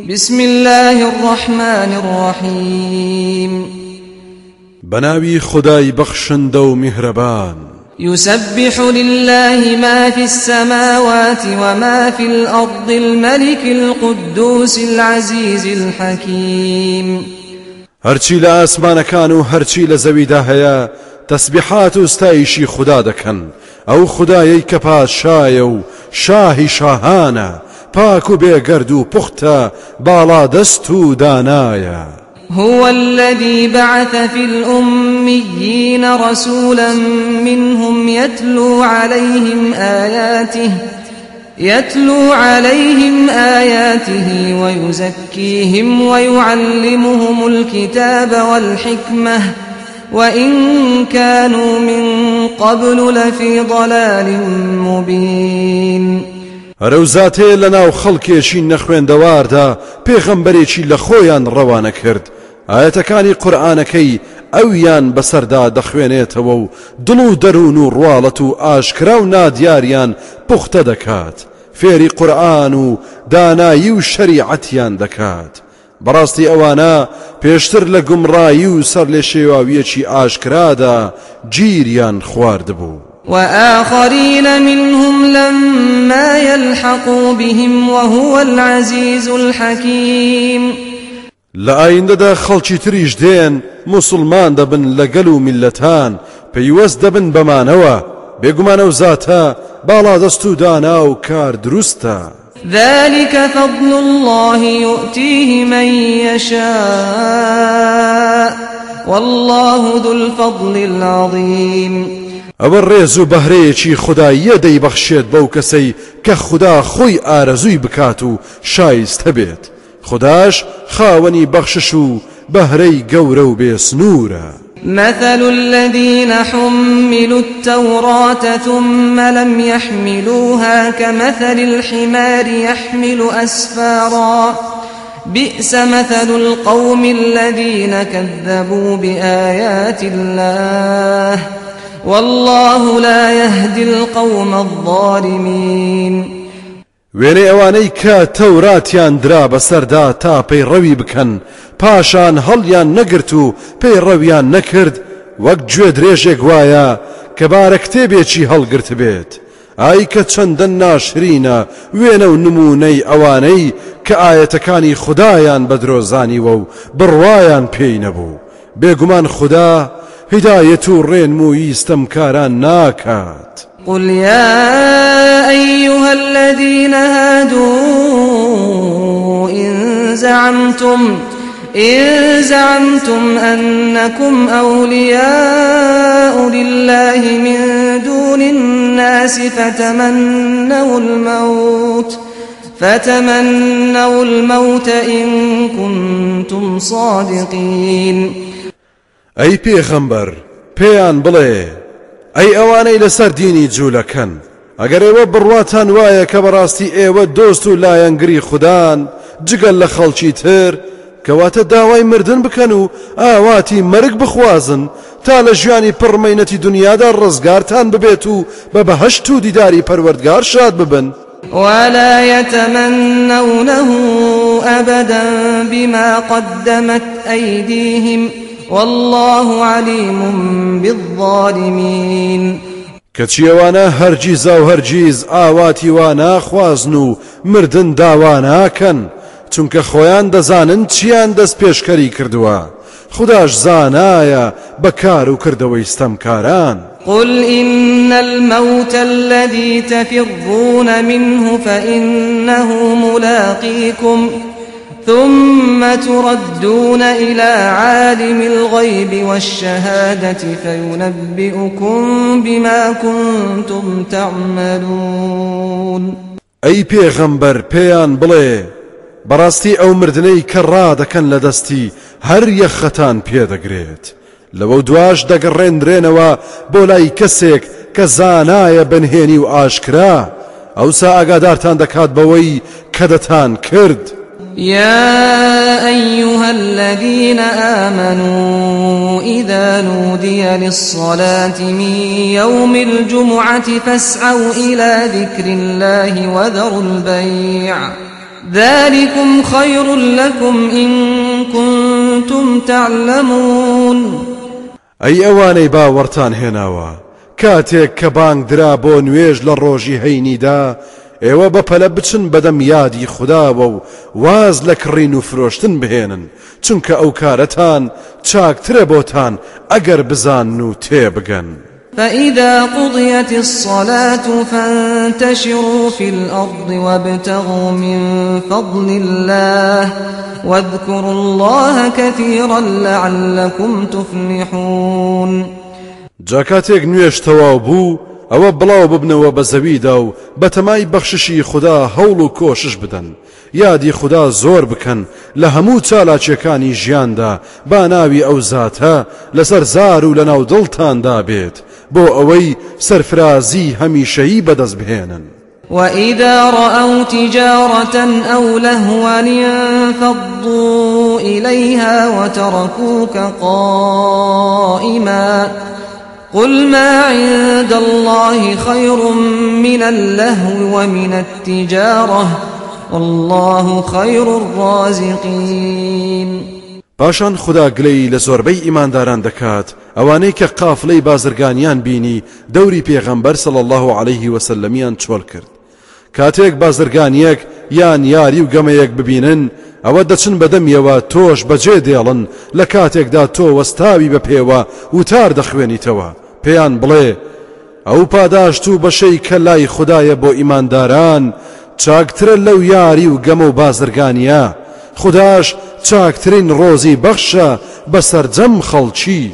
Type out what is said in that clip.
بسم الله الرحمن الرحيم. بناوي خداي بخشند ومهربان يسبح لله ما في السماوات وما في الأرض الملك القدوس العزيز الحكيم. هرچی لە ئاسمانەکان و هەرچی لە زەویدا هەیە تەسبیحات و ستایشی خوددا دەکەن. ئەو خدایەی کە پادشایە و شاهی شاهانە. پاک و بێگەرد و پوختە باڵا هو الذي بعث في الأميين رسولا منهم يتلو عليهم آياته يتلو عليهم آياته ويزكيهم ويعلمهم الكتاب والحكمة وإن كانوا من قبل لفي ضلال مبين. هەرەو زاتەیە لە ناو خەڵکێکی نەخوێندەواردا پێغەمبەرێکی لە خۆیان ڕەوانە کرد. ئاەتەکانی قورآانەکەی ئەویان بەسەردا دەخوێنێتەوە و دڵ و دەروون و ڕواڵەت و ئاشکرا و نادیاریان پوختە دەکات. فێری قورآن و دانایی و شەریعەتیان دەکات. بەڕاستی ئەوانە پێشتر لە گومڕایی و سەر لێ شێواویەکی ئاشکرادا گیریان خواردبوو. وآخرين منهم لما يلحقوا بهم وهو العزيز الحكيم. لآيندەدا خەڵکی تریش دێن مسلمان دەبن لەگەل و میلەتان پەیوەست دەبن بەمانەوە بێگومانە و زاتە باڵا دەست و دانا و کار دروستە ذلك فضل الله يؤتيه من يشاء والله ذو الفضل العظيم. ئەوە ڕێز و بەهرەیەکی خداییە دەیبەخشێت بەو کەسەی کە خدا خۆی ئارەزووی بکات و شایستە بێت خداش خاوەنی بەخشش و بەهرەی گەورە و مثل الذين حملوا التوراة ثم لم يحملوها كمثل الحمار يحمل أسفارا. بئس مثل القوم الذين كذبوا بآيات الله. والله لا يهدي القوم الظالمين. وێنەی ئەوانەی کە تەوراتیان درا بەسەردا تا پێی ڕەوی بکەن پاشان هەڵیان نەگرت و پێی ڕەویان نەکرد وەک گوێ درێژێک وایە کە بارە کتێبێکی هەڵگرت بێت. ئای کە چەندە ناشرینە وێنە و نمونەی ئەوانەی کە ئاەتەکانی خدایان بە درۆزانیوە و بڕوایان پێی نەبوو. بێگومان خدا هداية الرين استمكاران ناكات. قل يا أيها الذين هادوا إن زعمتم إن زعمتم أنكم أولياء لله من دون الناس فتمنوا الموت فتمنوا الموت إن كنتم صادقين. ئەی پێخەمبەر پێیان بڵێ ئەی ئەوانەی لەسەر دینی جوولەکەن ئەگەر ئێوە بڕواتان وایە کە بەڕاستی ئێوە دۆست و لایەنگری خوددان جگەل لە خەڵکی تر کەواتە داوای مردن بکەن و ئاواتی مرگ بخوازن تا لە ژیانی پڕمەینەتی دنیادا ڕزگارتان ببێت و بە بەهشت و دیداری پەروەردگار شاد ببن. ولا يتمنونه أبدا بما قدمت أيديهم والله عليم بالظالمين. کەچیەوانە هەرگیز و هەرگیز ئاواتی وا ناخوازن و مردن داوا ناکەن چونکە خۆیان دەزانن چیان دەست پێشکەری کردووە. خداش زانایە بەکار و کردەوەی ستەمکاران. قل إن الموت الذي تفرون منه فإنه ملاقيكم. ثم تردون إلى عالم الغيب والشهادة فينبئكم بما كنتم تعملون أي پیغمبر پیان بڵێ بەڕاستی ئەو مردنەی کە ڕادەکەن لە دەستی هەر یەخەتان پێدەگرێت لەوە دواش دەگەڕێنرێنەوە بۆ لای کەسێک کە زانایە بنهێنی و ئاشکرا ئەوسا ئاگادارتان دەکات بەوەی کە دەتان کرد. يا أيها الذين آمنوا إذا نودي للصلاة من يوم الجمعة فاسعوا إلى ذكر الله وذروا البيع. ذلكم خير لكم إن كنتم تعلمون. ئەی ئەوانەی باوەڕتان هێناوە کاتێک کە بانگ درا ڕۆژی هەینیدا ئێوە بەپەلە بچن بەدەم یادی خودداوە و واز لە کڕین و فرۆشتن بهێنن چونکە ئەو کارەتان چاکترە بۆتان ئەگەر بزان و تێبگەن. فإذا قضيت الصلاة فانتشروا في الأرض وابتغوا من فضل الله واذكروا الله كثيرا لعلكم تفلحون جاکاتێک نوێش تەواو بوو ئەوە بڵاو ببنەوە بە زەویدا و بەتەمای بەخششی خوددا هەوڵ و کۆشش بدەن. یادی خوددا زۆر بکەن لە هەموو چالاکیەکانی ژیاندا با ناوی ئەو زاتە لەسەر زار و لە ناو دڵتاندا بێت بۆ ئەوەی سەرفرازی هەمیشەیی بەدەست بهێنن. وإذا رأوا تجارة أو لهوا انفضوا إليها وتركوك قائما قل ما عند الله خير من اللهو ومن التجارة والله خير الرازقين. پاشان خدا گلەی لە زۆربەی ئیمانداران دەکات ئەوانەی کە قافلەی بازرگانیان بینی دەوری پێغەمبەر سەڵ الله عليه وسلمیان چۆل کرد. کاتێک بازرگانیەک یان یاری و گەمەیەک ببینن ئەوە دەچن بەدەمیەوە تۆش بەجێ دێڵن لە کاتێکدا تۆ وەستاوی بە پێوە وتار دەخوێنیتەوە. پێیان بڵێ ئەو پاداشت و بەشەی کە لای خدایە بۆ ئیمانداران چاکترە لەو یاری و گەمە و بازرگانیە. خداش چاکترین ڕۆزی بەخشە بەسەرجەم خەڵکی.